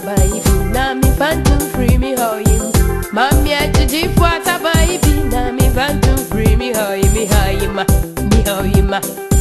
baby, Nami fun to free me hoy. Mammy at the deep water baby, Nami fun to free me hoy, me hoy, me hoy, me hoy.